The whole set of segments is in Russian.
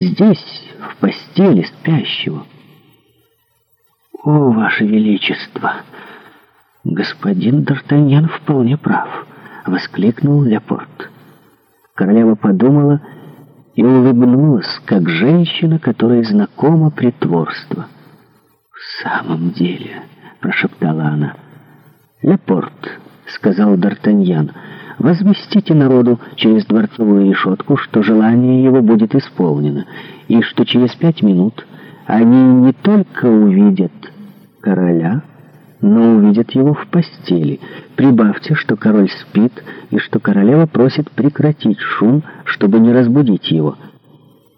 здесь, в постели спящего. О, Ваше Величество! Господин Д'Артаньян вполне прав, — воскликнул Лепорт. Королева подумала и улыбнулась, как женщина, которой знакомо притворство. «В самом деле», — прошептала она. «Лепорт», — сказал Д'Артаньян, — Возвестите народу через дворцовую решетку, что желание его будет исполнено, и что через пять минут они не только увидят короля, но увидят его в постели. Прибавьте, что король спит, и что королева просит прекратить шум, чтобы не разбудить его.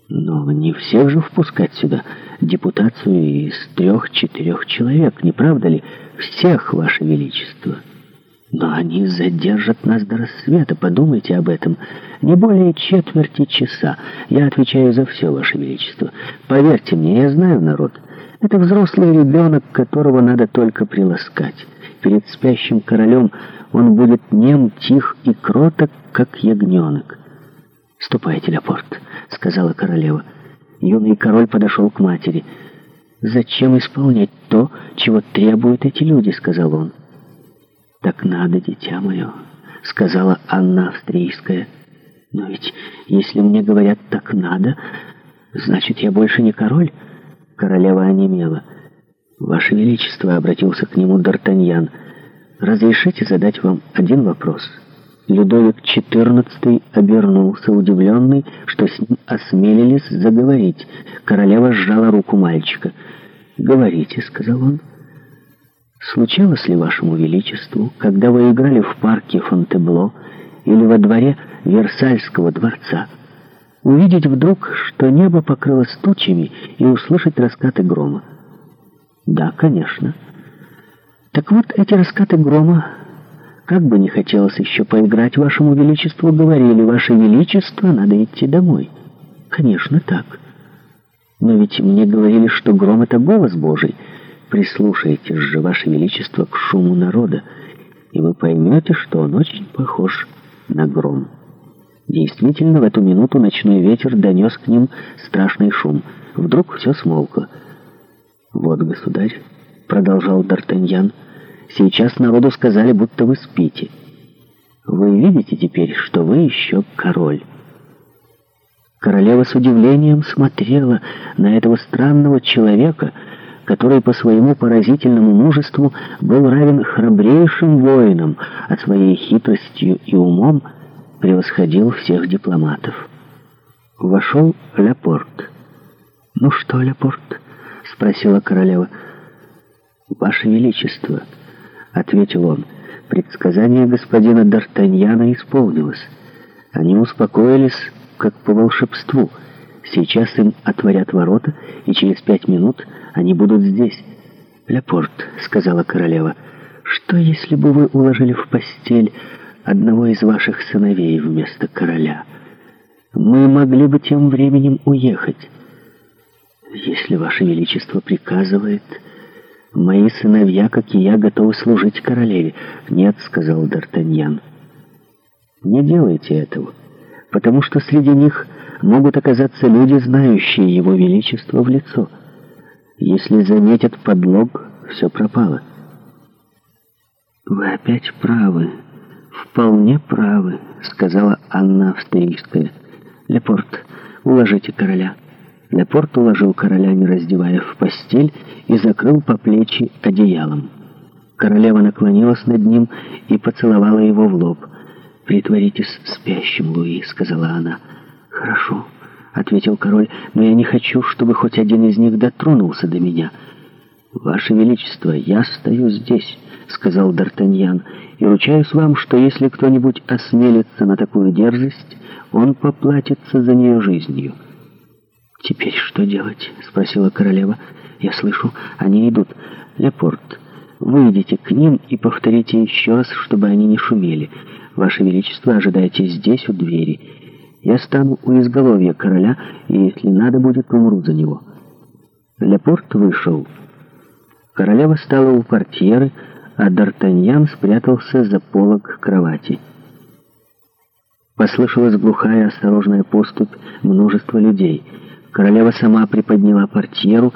Но не всех же впускать сюда депутацию из трех-четырех человек, не правда ли? Всех, Ваше Величество». Но они задержат нас до рассвета, подумайте об этом. Не более четверти часа. Я отвечаю за все, Ваше Величество. Поверьте мне, я знаю народ. Это взрослый ребенок, которого надо только приласкать. Перед спящим королем он будет нем, тих и кроток, как ягненок. «Ступайте, Леопорт», — сказала королева. Юный король подошел к матери. «Зачем исполнять то, чего требуют эти люди?» — сказал он. Так надо, дитя мое, сказала Анна Австрийская. Но ведь если мне говорят «так надо», значит, я больше не король? Королева онемела. Ваше Величество, обратился к нему Д'Артаньян, разрешите задать вам один вопрос? Людовик XIV обернулся, удивленный, что с ним осмелились заговорить. Королева сжала руку мальчика. «Говорите», — сказал он. Случалось ли вашему величеству, когда вы играли в парке Фонтебло или во дворе Версальского дворца, увидеть вдруг, что небо покрылось тучами и услышать раскаты грома? Да, конечно. Так вот, эти раскаты грома, как бы не хотелось еще поиграть вашему величеству, говорили, ваше величество, надо идти домой. Конечно, так. Но ведь мне говорили, что гром — это голос Божий — прислушаетесь же, Ваше Величество, к шуму народа, и вы поймете, что он очень похож на гром. Действительно, в эту минуту ночной ветер донес к ним страшный шум. Вдруг все смолкло. «Вот, государь», — продолжал Д'Артаньян, — «сейчас народу сказали, будто вы спите. Вы видите теперь, что вы еще король». Королева с удивлением смотрела на этого странного человека — который по своему поразительному мужеству был равен храбрейшим воинам, а своей хитростью и умом превосходил всех дипломатов. Вошел Лепорт. «Ну что, Лепорт?» — спросила королева. «Ваше Величество», — ответил он, — «предсказание господина Д'Артаньяна исполнилось. Они успокоились, как по волшебству». Сейчас им отворят ворота, и через пять минут они будут здесь. «Лепорт», — сказала королева, — «что, если бы вы уложили в постель одного из ваших сыновей вместо короля? Мы могли бы тем временем уехать». «Если ваше величество приказывает, мои сыновья, как и я, готовы служить королеве». «Нет», — сказал Д'Артаньян, — «не делайте этого, потому что среди них...» могут оказаться люди, знающие его величество в лицо. Если заметят подлог, все пропало. «Вы опять правы, вполне правы», — сказала Анна Австрийская. «Лепорт, уложите короля». Лепорт уложил короля, не раздевая в постель, и закрыл по плечи одеялом. Королева наклонилась над ним и поцеловала его в лоб. «Притворитесь спящим, Луи», — сказала она. «Хорошо», — ответил король, — «но я не хочу, чтобы хоть один из них дотронулся до меня». «Ваше Величество, я стою здесь», — сказал Д'Артаньян, — «и ручаюсь вам, что если кто-нибудь осмелится на такую дерзость, он поплатится за нее жизнью». «Теперь что делать?» — спросила королева. «Я слышу, они идут. Лепорт, выйдите к ним и повторите еще раз, чтобы они не шумели. Ваше Величество, ожидайте здесь у двери». Я стану у изголовья короля, и, если надо будет, умру за него. Лепорт вышел. Королева стала у портьеры, а Д'Артаньян спрятался за полог кровати. Послышалась глухая осторожная поступь множества людей. Королева сама приподняла портьеру